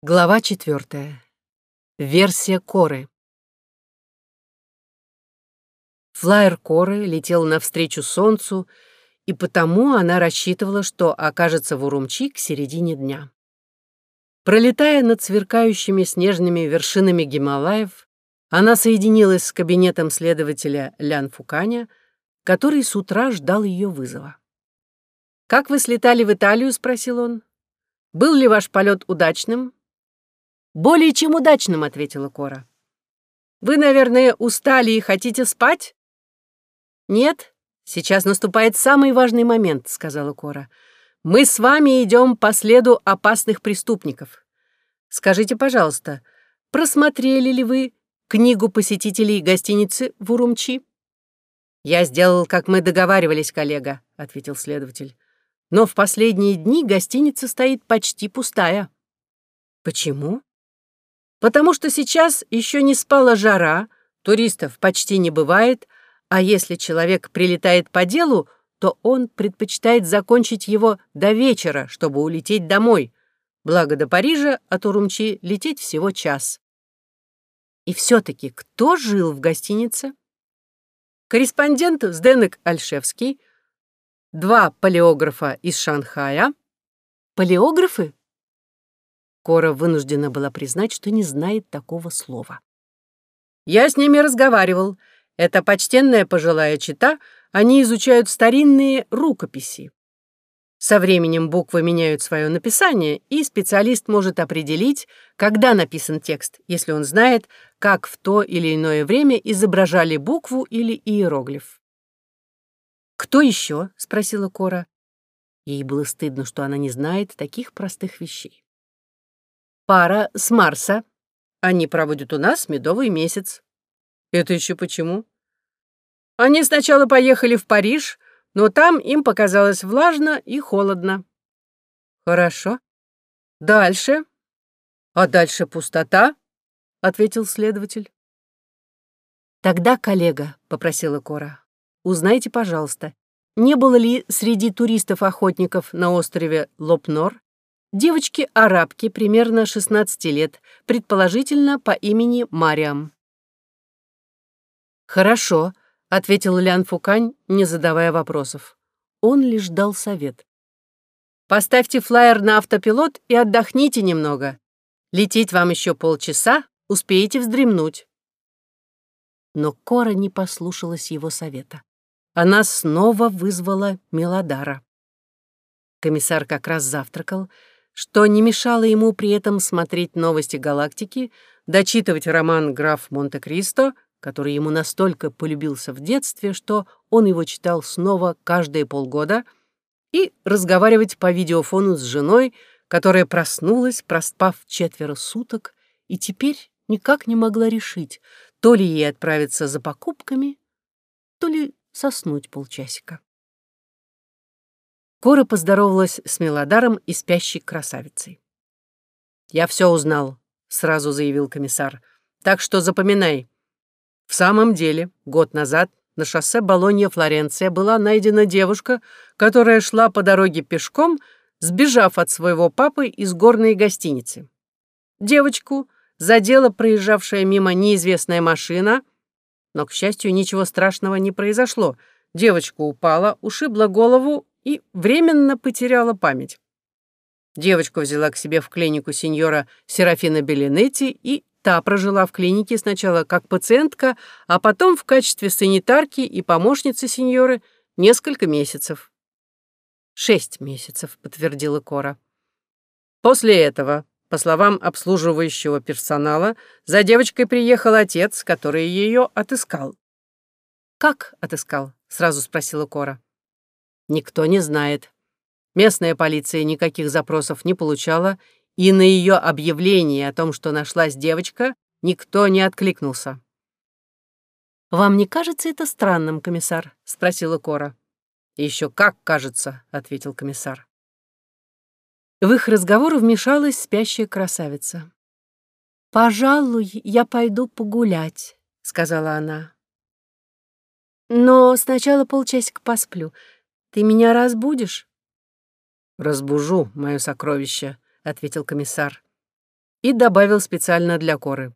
Глава четвертая. Версия Коры. Флайер Коры летел навстречу Солнцу, и потому она рассчитывала, что окажется в Урумчи к середине дня. Пролетая над сверкающими снежными вершинами Гималаев, она соединилась с кабинетом следователя Лян Фуканя, который с утра ждал ее вызова. «Как вы слетали в Италию?» — спросил он. «Был ли ваш полет удачным?» «Более чем удачным», — ответила Кора. «Вы, наверное, устали и хотите спать?» «Нет, сейчас наступает самый важный момент», — сказала Кора. «Мы с вами идем по следу опасных преступников. Скажите, пожалуйста, просмотрели ли вы книгу посетителей гостиницы в Урумчи?» «Я сделал, как мы договаривались, коллега», — ответил следователь. «Но в последние дни гостиница стоит почти пустая». «Почему?» Потому что сейчас еще не спала жара, туристов почти не бывает, а если человек прилетает по делу, то он предпочитает закончить его до вечера, чтобы улететь домой. Благо до Парижа от Урумчи лететь всего час. И все-таки кто жил в гостинице? Корреспондент Сденек Альшевский, два палеографа из Шанхая. Палеографы? Кора вынуждена была признать, что не знает такого слова. «Я с ними разговаривал. Это почтенная пожилая чита, они изучают старинные рукописи. Со временем буквы меняют свое написание, и специалист может определить, когда написан текст, если он знает, как в то или иное время изображали букву или иероглиф. «Кто еще?» — спросила Кора. Ей было стыдно, что она не знает таких простых вещей пара с Марса. Они проводят у нас медовый месяц. Это еще почему? Они сначала поехали в Париж, но там им показалось влажно и холодно. Хорошо. Дальше. А дальше пустота, ответил следователь. Тогда, коллега, попросила Кора, узнайте, пожалуйста, не было ли среди туристов-охотников на острове Лопнор девочки-арабки примерно 16 лет, предположительно по имени Мариам. «Хорошо», — ответил Лян Фукань, не задавая вопросов. Он лишь дал совет. «Поставьте флайер на автопилот и отдохните немного. Лететь вам еще полчаса, успеете вздремнуть». Но Кора не послушалась его совета. Она снова вызвала Мелодара. Комиссар как раз завтракал, что не мешало ему при этом смотреть новости галактики, дочитывать роман «Граф Монте-Кристо», который ему настолько полюбился в детстве, что он его читал снова каждые полгода, и разговаривать по видеофону с женой, которая проснулась, проспав четверо суток, и теперь никак не могла решить, то ли ей отправиться за покупками, то ли соснуть полчасика. Кора поздоровалась с Мелодаром и спящей красавицей. «Я все узнал», — сразу заявил комиссар. «Так что запоминай. В самом деле, год назад на шоссе Болонья-Флоренция была найдена девушка, которая шла по дороге пешком, сбежав от своего папы из горной гостиницы. Девочку задела проезжавшая мимо неизвестная машина, но, к счастью, ничего страшного не произошло. Девочка упала, ушибла голову и временно потеряла память. Девочку взяла к себе в клинику сеньора Серафина Белинетти, и та прожила в клинике сначала как пациентка, а потом в качестве санитарки и помощницы сеньоры несколько месяцев. «Шесть месяцев», — подтвердила Кора. После этого, по словам обслуживающего персонала, за девочкой приехал отец, который ее отыскал. «Как отыскал?» — сразу спросила Кора. Никто не знает. Местная полиция никаких запросов не получала, и на ее объявление о том, что нашлась девочка, никто не откликнулся. «Вам не кажется это странным, комиссар?» — спросила Кора. «Еще как кажется», — ответил комиссар. В их разговор вмешалась спящая красавица. «Пожалуй, я пойду погулять», — сказала она. «Но сначала полчасика посплю. Ты меня разбудишь?» «Разбужу, мое сокровище», — ответил комиссар. и добавил специально для Коры.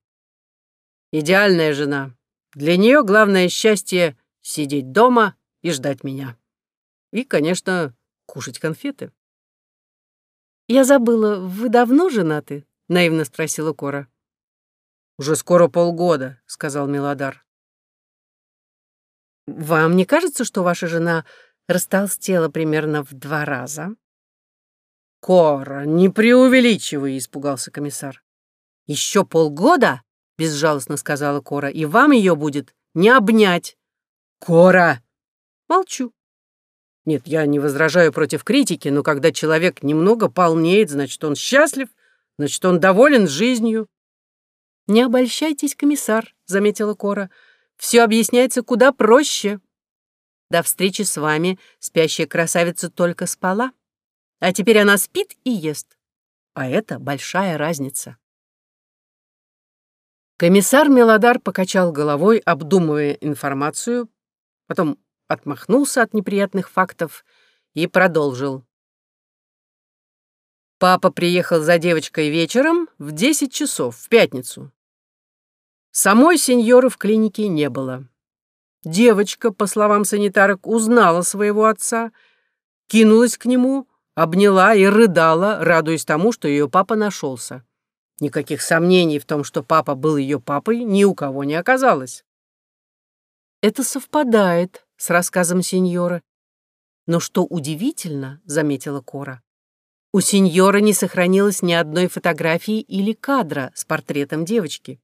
«Идеальная жена. Для нее главное счастье — сидеть дома и ждать меня. И, конечно, кушать конфеты». «Я забыла, вы давно женаты?» — наивно спросила Кора. «Уже скоро полгода», — сказал Милодар. «Вам не кажется, что ваша жена растолстела примерно в два раза?» «Кора, не преувеличивай», — испугался комиссар. «Еще полгода?» — безжалостно сказала Кора. «И вам ее будет не обнять». «Кора!» «Молчу». «Нет, я не возражаю против критики, но когда человек немного полнеет, значит, он счастлив, значит, он доволен жизнью». «Не обольщайтесь, комиссар», — заметила Кора. «Все объясняется куда проще. До встречи с вами спящая красавица только спала». А теперь она спит и ест. А это большая разница. Комиссар Мелодар покачал головой, обдумывая информацию, потом отмахнулся от неприятных фактов и продолжил. Папа приехал за девочкой вечером в 10 часов, в пятницу. Самой сеньоры в клинике не было. Девочка, по словам санитарок, узнала своего отца, кинулась к нему, обняла и рыдала, радуясь тому, что ее папа нашелся. Никаких сомнений в том, что папа был ее папой, ни у кого не оказалось. Это совпадает с рассказом сеньора. Но что удивительно, заметила Кора, у сеньора не сохранилось ни одной фотографии или кадра с портретом девочки.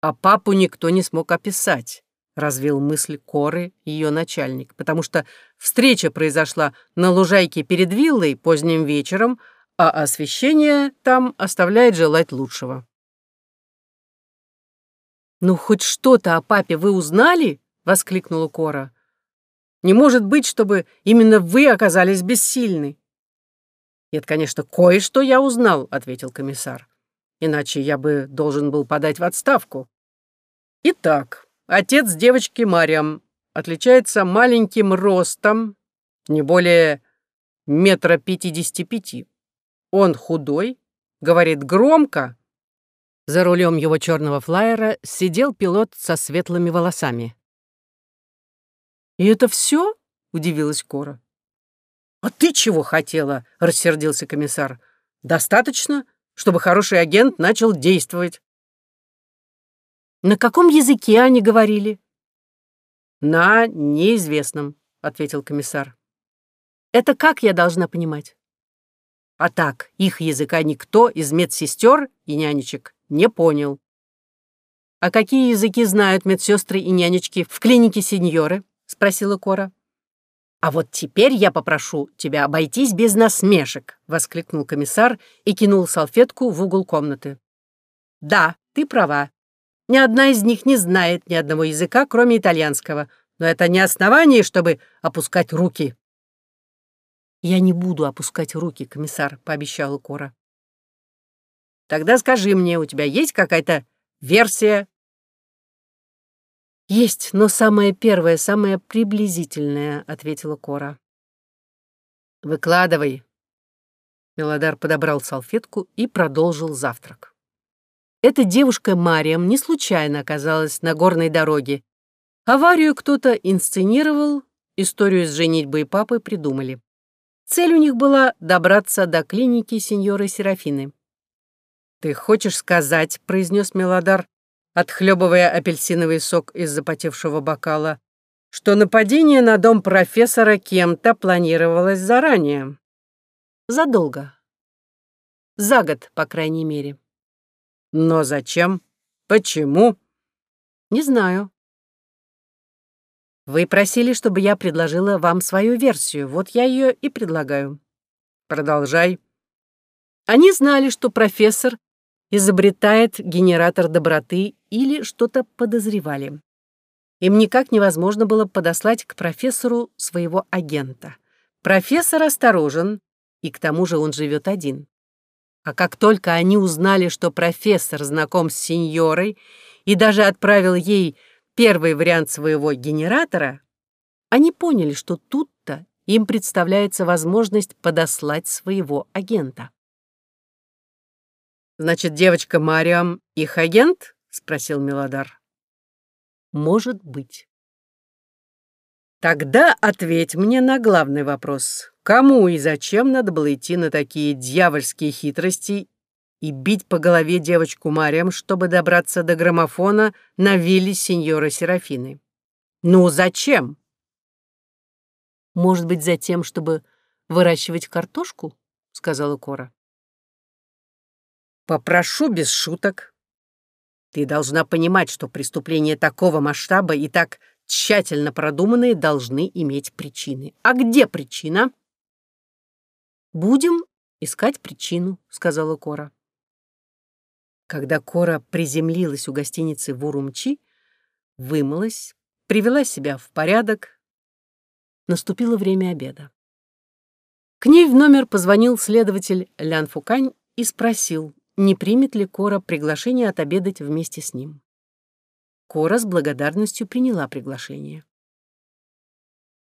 А папу никто не смог описать развил мысль Коры ее начальник, потому что встреча произошла на лужайке перед виллой поздним вечером, а освещение там оставляет желать лучшего. «Ну, хоть что-то о папе вы узнали?» — воскликнула Кора. «Не может быть, чтобы именно вы оказались бессильны». «Нет, конечно, кое-что я узнал», — ответил комиссар. «Иначе я бы должен был подать в отставку». «Итак, Отец девочки Мариам отличается маленьким ростом, не более метра пятидесяти пяти. Он худой, говорит громко. За рулем его черного флайера сидел пилот со светлыми волосами. «И это все?» — удивилась Кора. «А ты чего хотела?» — рассердился комиссар. «Достаточно, чтобы хороший агент начал действовать. На каком языке они говорили? На неизвестном, ответил комиссар. Это как я должна понимать? А так, их языка никто из медсестер и нянечек не понял. А какие языки знают медсестры и нянечки в клинике сеньоры? спросила Кора. «А вот теперь я попрошу тебя обойтись без насмешек», — воскликнул комиссар и кинул салфетку в угол комнаты. «Да, ты права. Ни одна из них не знает ни одного языка, кроме итальянского. Но это не основание, чтобы опускать руки. «Я не буду опускать руки, комиссар», — пообещала Кора. «Тогда скажи мне, у тебя есть какая-то версия?» «Есть, но самая первая, самая приблизительная», — ответила Кора. «Выкладывай». Мелодар подобрал салфетку и продолжил завтрак. Эта девушка Мариам не случайно оказалась на горной дороге. Аварию кто-то инсценировал, историю с женитьбой папы придумали. Цель у них была добраться до клиники сеньоры Серафины. «Ты хочешь сказать», — произнес Мелодар, отхлебывая апельсиновый сок из запотевшего бокала, что нападение на дом профессора кем-то планировалось заранее. Задолго. За год, по крайней мере. Но зачем? Почему? Не знаю. Вы просили, чтобы я предложила вам свою версию. Вот я ее и предлагаю. Продолжай. Они знали, что профессор изобретает генератор доброты или что-то подозревали. Им никак невозможно было подослать к профессору своего агента. Профессор осторожен, и к тому же он живет один. А как только они узнали, что профессор знаком с сеньорой и даже отправил ей первый вариант своего генератора, они поняли, что тут-то им представляется возможность подослать своего агента. Значит, девочка Мариам их агент? Спросил Мелодар. Может быть. Тогда ответь мне на главный вопрос. Кому и зачем надо было идти на такие дьявольские хитрости и бить по голове девочку Мариам, чтобы добраться до граммофона на вилле сеньора Серафины? Ну, зачем? Может быть, за тем, чтобы выращивать картошку? Сказала Кора. Попрошу без шуток. Ты должна понимать, что преступления такого масштаба и так тщательно продуманные должны иметь причины. А где причина? Будем искать причину, сказала Кора. Когда Кора приземлилась у гостиницы в Урумчи, вымылась, привела себя в порядок, наступило время обеда. К ней в номер позвонил следователь Лян Фукань и спросил, не примет ли Кора приглашение отобедать вместе с ним. Кора с благодарностью приняла приглашение.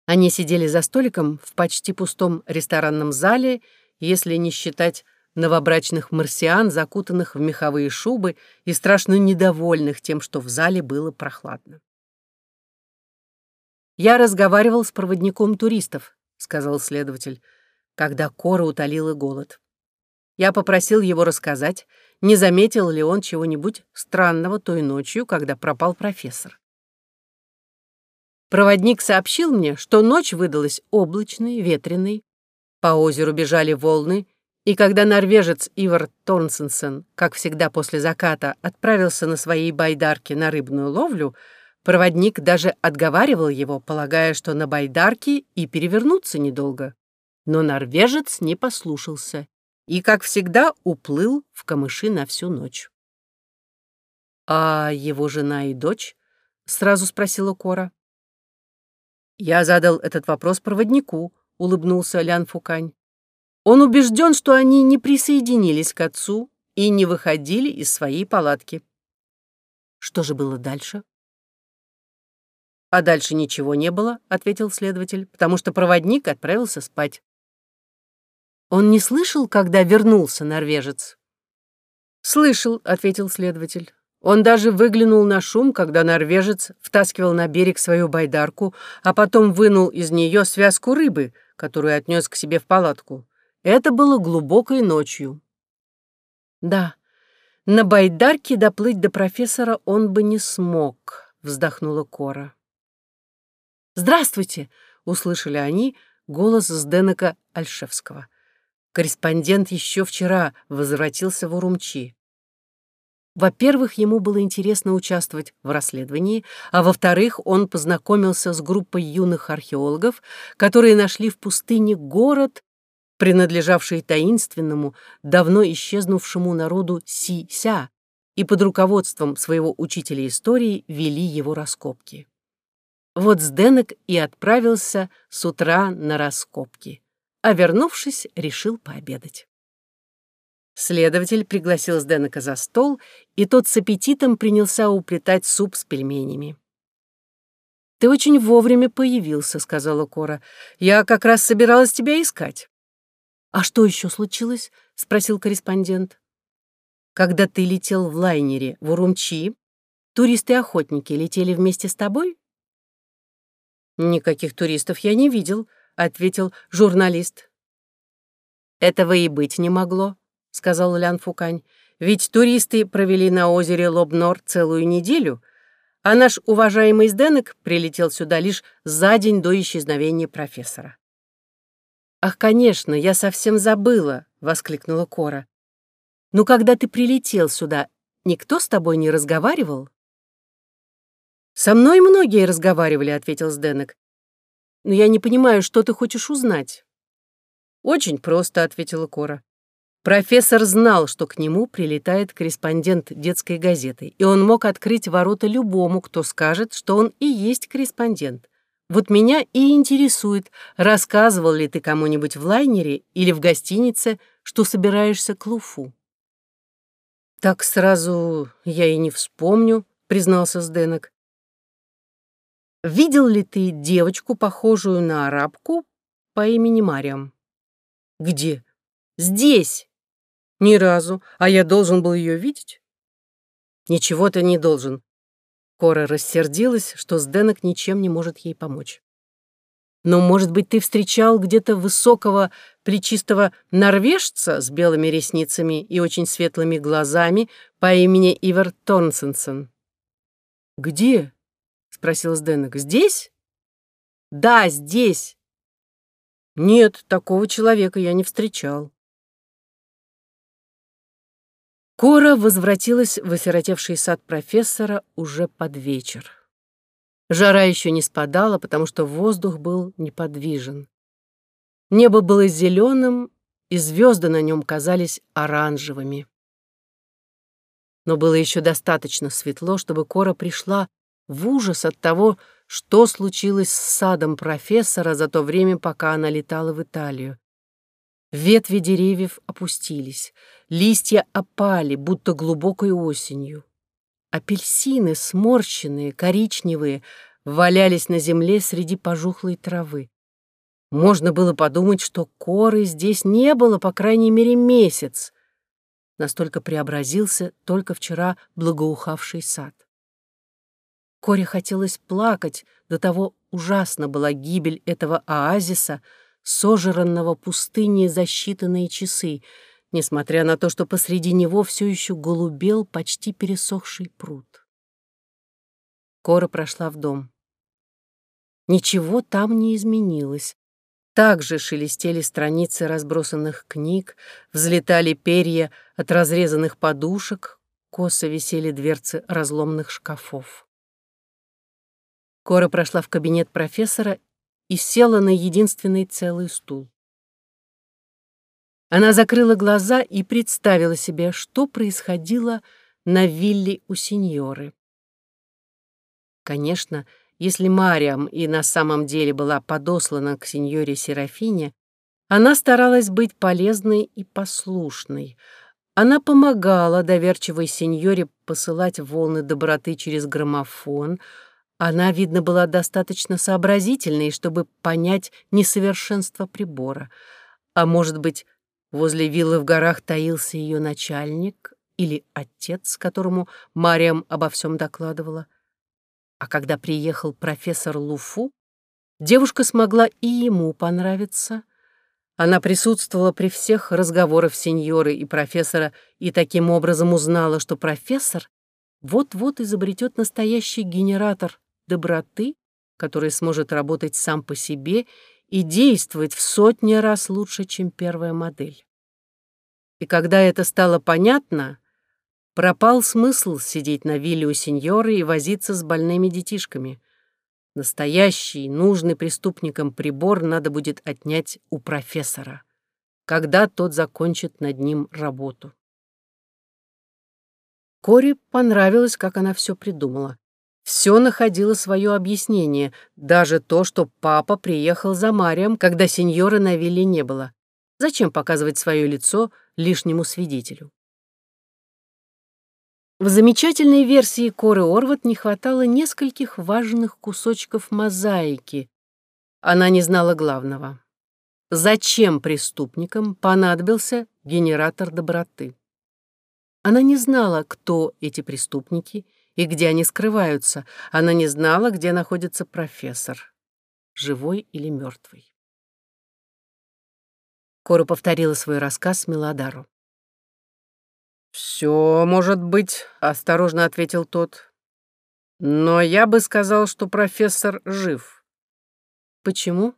Они сидели за столиком в почти пустом ресторанном зале, если не считать новобрачных марсиан, закутанных в меховые шубы и страшно недовольных тем, что в зале было прохладно. «Я разговаривал с проводником туристов», — сказал следователь, когда Кора утолила голод. Я попросил его рассказать, не заметил ли он чего-нибудь странного той ночью, когда пропал профессор. Проводник сообщил мне, что ночь выдалась облачной, ветреной, по озеру бежали волны, и когда норвежец Ивар Торнсенсен, как всегда после заката, отправился на своей байдарке на рыбную ловлю, проводник даже отговаривал его, полагая, что на байдарке и перевернуться недолго. Но норвежец не послушался и, как всегда, уплыл в камыши на всю ночь. «А его жена и дочь?» — сразу спросила Кора. «Я задал этот вопрос проводнику», — улыбнулся Лян Фукань. «Он убежден, что они не присоединились к отцу и не выходили из своей палатки». «Что же было дальше?» «А дальше ничего не было», — ответил следователь, «потому что проводник отправился спать». Он не слышал, когда вернулся норвежец? «Слышал», — ответил следователь. Он даже выглянул на шум, когда норвежец втаскивал на берег свою байдарку, а потом вынул из нее связку рыбы, которую отнес к себе в палатку. Это было глубокой ночью. «Да, на байдарке доплыть до профессора он бы не смог», — вздохнула Кора. «Здравствуйте!» — услышали они голос Сденека Альшевского. Корреспондент еще вчера возвратился в Урумчи. Во-первых, ему было интересно участвовать в расследовании, а во-вторых, он познакомился с группой юных археологов, которые нашли в пустыне город, принадлежавший таинственному, давно исчезнувшему народу Си-Ся, и под руководством своего учителя истории вели его раскопки. Вот Сденек и отправился с утра на раскопки а вернувшись, решил пообедать. Следователь пригласил Сденека за стол, и тот с аппетитом принялся уплетать суп с пельменями. «Ты очень вовремя появился», — сказала Кора. «Я как раз собиралась тебя искать». «А что еще случилось?» — спросил корреспондент. «Когда ты летел в лайнере в Урумчи, туристы-охотники летели вместе с тобой?» «Никаких туристов я не видел», ответил журналист. «Этого и быть не могло», — сказал Лян Фукань. «Ведь туристы провели на озере Лобнор целую неделю, а наш уважаемый Сденек прилетел сюда лишь за день до исчезновения профессора». «Ах, конечно, я совсем забыла», — воскликнула Кора. «Ну, когда ты прилетел сюда, никто с тобой не разговаривал?» «Со мной многие разговаривали», — ответил Сденек но я не понимаю, что ты хочешь узнать». «Очень просто», — ответила Кора. Профессор знал, что к нему прилетает корреспондент детской газеты, и он мог открыть ворота любому, кто скажет, что он и есть корреспондент. Вот меня и интересует, рассказывал ли ты кому-нибудь в лайнере или в гостинице, что собираешься к Луфу. «Так сразу я и не вспомню», — признался Сденок. Видел ли ты девочку, похожую на арабку по имени Мариам? Где? Здесь. Ни разу. А я должен был ее видеть? Ничего ты не должен. Кора рассердилась, что Сденок ничем не может ей помочь. Но, может быть, ты встречал где-то высокого, плечистого норвежца с белыми ресницами и очень светлыми глазами по имени Ивер Торнсенсен? «Где?» — спросил Сденок. «Здесь?» «Да, здесь». «Нет, такого человека я не встречал». Кора возвратилась в осиротевший сад профессора уже под вечер. Жара еще не спадала, потому что воздух был неподвижен. Небо было зеленым, и звезды на нем казались оранжевыми. Но было еще достаточно светло, чтобы Кора пришла в ужас от того, что случилось с садом профессора за то время, пока она летала в Италию. Ветви деревьев опустились, листья опали, будто глубокой осенью. Апельсины, сморщенные, коричневые, валялись на земле среди пожухлой травы. Можно было подумать, что коры здесь не было, по крайней мере, месяц. Настолько преобразился только вчера благоухавший сад. Коре хотелось плакать, до того ужасно была гибель этого оазиса — сожранного пустыней за считанные часы, несмотря на то, что посреди него все еще голубел почти пересохший пруд. Кора прошла в дом. Ничего там не изменилось. Так же шелестели страницы разбросанных книг, взлетали перья от разрезанных подушек, косо висели дверцы разломных шкафов. Кора прошла в кабинет профессора и села на единственный целый стул. Она закрыла глаза и представила себе, что происходило на вилле у сеньоры. Конечно, если Мариам и на самом деле была подослана к сеньоре Серафине, она старалась быть полезной и послушной. Она помогала доверчивой сеньоре посылать волны доброты через граммофон — она, видно, была достаточно сообразительной, чтобы понять несовершенство прибора. А может быть, возле виллы в горах таился ее начальник или отец, которому Мариам обо всем докладывала. А когда приехал профессор Луфу, девушка смогла и ему понравиться. Она присутствовала при всех разговорах сеньоры и профессора и таким образом узнала, что профессор вот-вот изобретет настоящий генератор доброты, который сможет работать сам по себе и действовать в сотни раз лучше, чем первая модель. И когда это стало понятно, пропал смысл сидеть на вилле у сеньоры и возиться с больными детишками. Настоящий, нужный преступникам прибор надо будет отнять у профессора, когда тот закончит над ним работу. Кори понравилось, как она все придумала. Все находило свое объяснение, даже то, что папа приехал за Марием, когда сеньора на вилле не было. Зачем показывать свое лицо лишнему свидетелю? В замечательной версии Коры Орват не хватало нескольких важных кусочков мозаики. Она не знала главного. Зачем преступникам понадобился генератор доброты? Она не знала, кто эти преступники — и где они скрываются. Она не знала, где находится профессор, живой или мертвый. Кора повторила свой рассказ Мелодару. «Все может быть», — осторожно ответил тот. «Но я бы сказал, что профессор жив». «Почему?»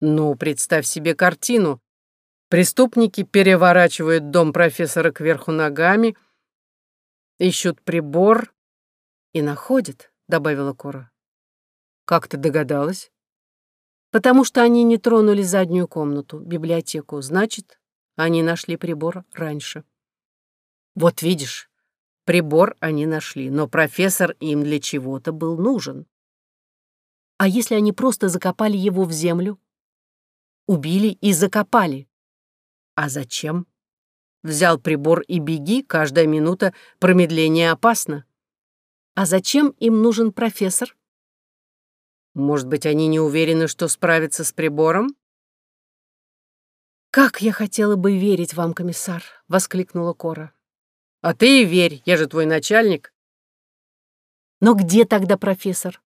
«Ну, представь себе картину. Преступники переворачивают дом профессора кверху ногами, — Ищут прибор и находят, добавила Кора. Как ты догадалась? Потому что они не тронули заднюю комнату, библиотеку. Значит, они нашли прибор раньше. Вот видишь, прибор они нашли, но профессор им для чего-то был нужен. А если они просто закопали его в землю? Убили и закопали. А зачем? Взял прибор и беги, каждая минута промедления опасна. А зачем им нужен профессор? Может быть, они не уверены, что справятся с прибором? «Как я хотела бы верить вам, комиссар!» — воскликнула Кора. «А ты и верь, я же твой начальник». «Но где тогда профессор?»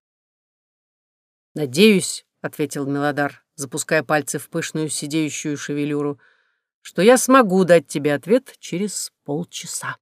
«Надеюсь», — ответил Мелодар, запуская пальцы в пышную сидеющую шевелюру, «что я смогу дать тебе ответ через полчаса».